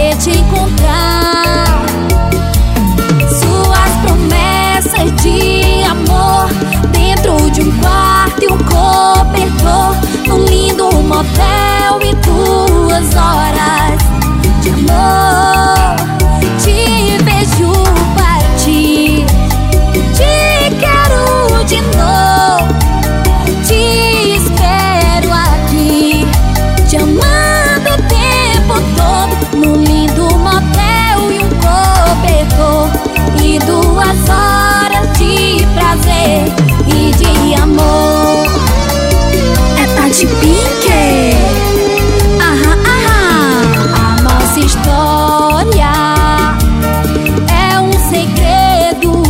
poder te encontrar. Suas promessas de amor dentro de um quarto e um cobertor, num lindo motel e duas horas Tati Pink. Aham, aham. A nossa história é um segredo.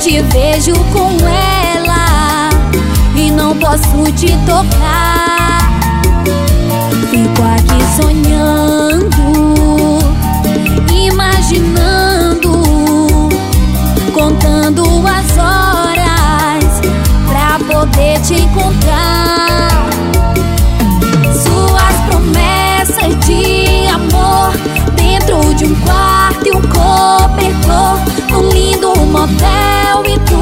Te vejo com ela e não posso te tocar. de um quarto e um cobertor, um lindo motel e tudo.